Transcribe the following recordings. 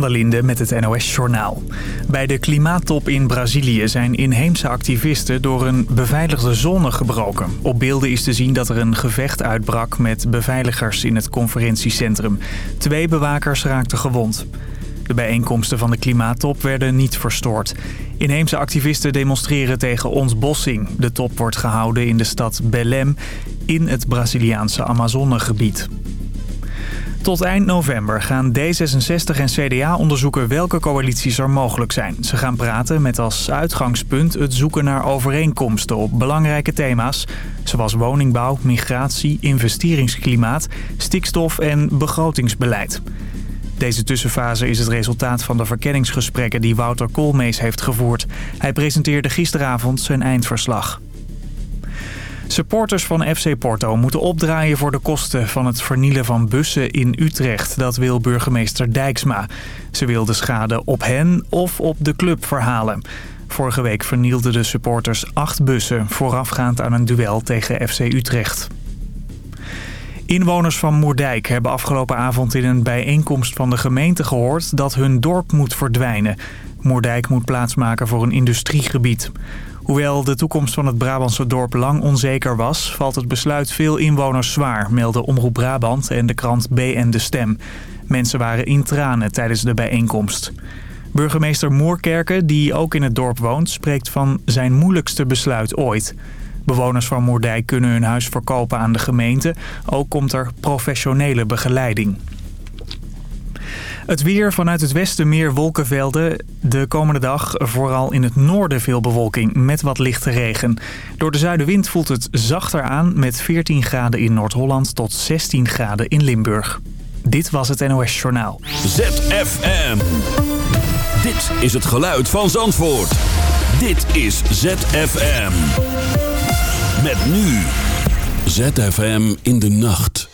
Linde met het NOS-journaal. Bij de klimaattop in Brazilië zijn inheemse activisten door een beveiligde zone gebroken. Op beelden is te zien dat er een gevecht uitbrak met beveiligers in het conferentiecentrum. Twee bewakers raakten gewond. De bijeenkomsten van de klimaattop werden niet verstoord. Inheemse activisten demonstreren tegen ontbossing. De top wordt gehouden in de stad Belém in het Braziliaanse Amazonegebied. Tot eind november gaan D66 en CDA onderzoeken welke coalities er mogelijk zijn. Ze gaan praten met als uitgangspunt het zoeken naar overeenkomsten op belangrijke thema's... zoals woningbouw, migratie, investeringsklimaat, stikstof en begrotingsbeleid. Deze tussenfase is het resultaat van de verkenningsgesprekken die Wouter Koolmees heeft gevoerd. Hij presenteerde gisteravond zijn eindverslag. Supporters van FC Porto moeten opdraaien voor de kosten van het vernielen van bussen in Utrecht. Dat wil burgemeester Dijksma. Ze wil de schade op hen of op de club verhalen. Vorige week vernielden de supporters acht bussen voorafgaand aan een duel tegen FC Utrecht. Inwoners van Moerdijk hebben afgelopen avond in een bijeenkomst van de gemeente gehoord dat hun dorp moet verdwijnen. Moerdijk moet plaatsmaken voor een industriegebied. Hoewel de toekomst van het Brabantse dorp lang onzeker was... valt het besluit veel inwoners zwaar, melden Omroep Brabant en de krant BN De Stem. Mensen waren in tranen tijdens de bijeenkomst. Burgemeester Moerkerken, die ook in het dorp woont... spreekt van zijn moeilijkste besluit ooit. Bewoners van Moerdijk kunnen hun huis verkopen aan de gemeente. Ook komt er professionele begeleiding. Het weer vanuit het westen meer wolkenvelden. De komende dag vooral in het noorden veel bewolking met wat lichte regen. Door de zuidenwind voelt het zachter aan met 14 graden in Noord-Holland tot 16 graden in Limburg. Dit was het NOS Journaal. ZFM. Dit is het geluid van Zandvoort. Dit is ZFM. Met nu. ZFM in de nacht.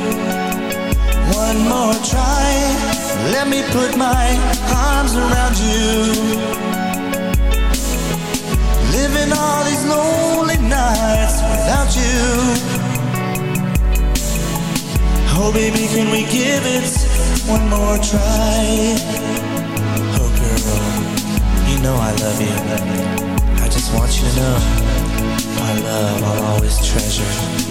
more try. Let me put my arms around you. Living all these lonely nights without you. Oh baby can we give it one more try? Oh girl, you know I love you. I just want you to know My love I'll always treasure.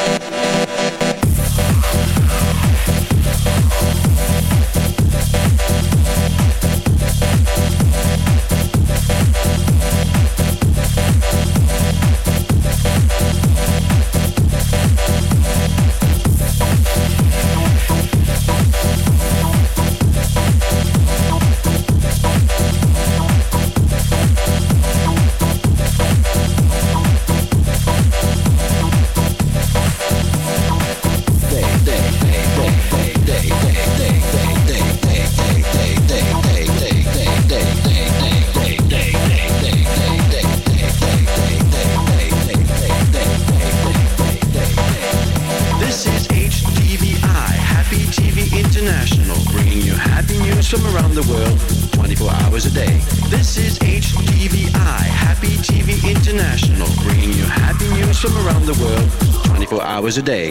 today.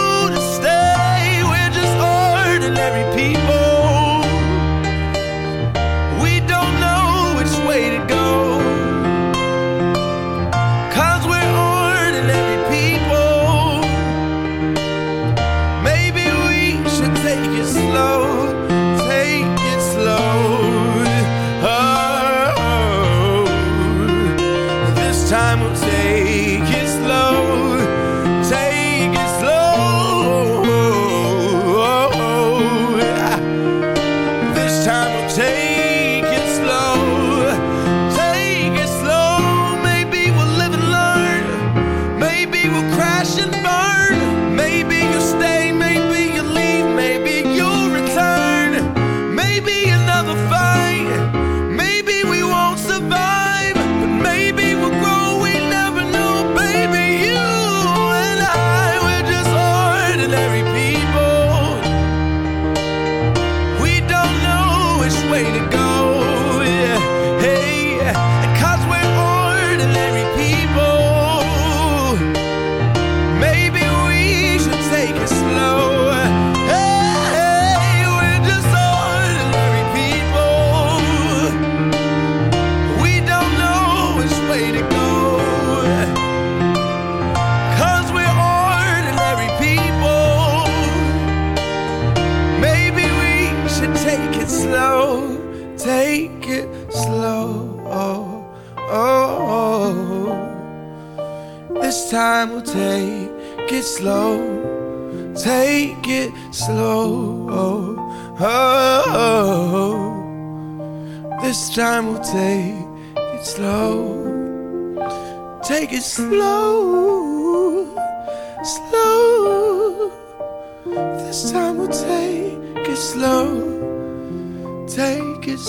ordinary people.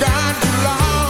died too long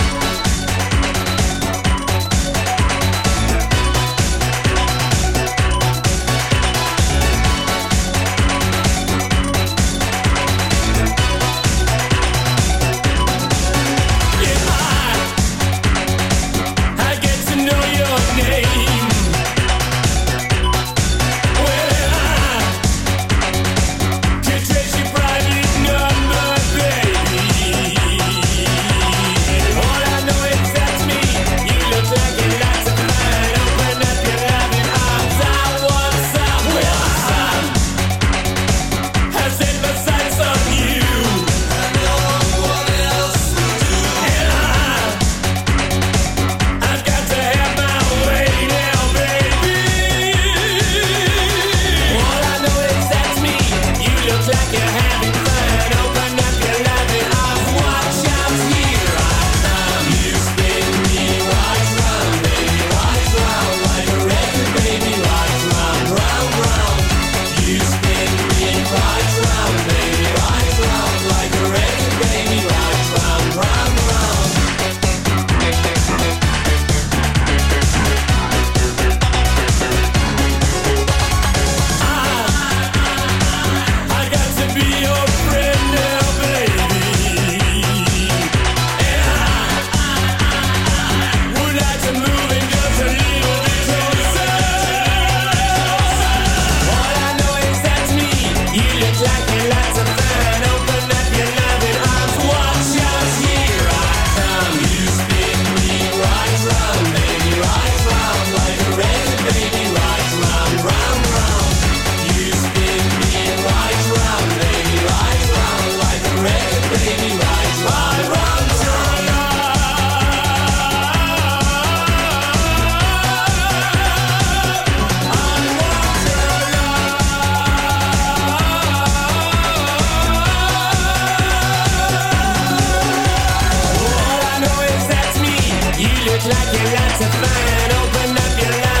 look like you're lots of fun. Open up your eyes.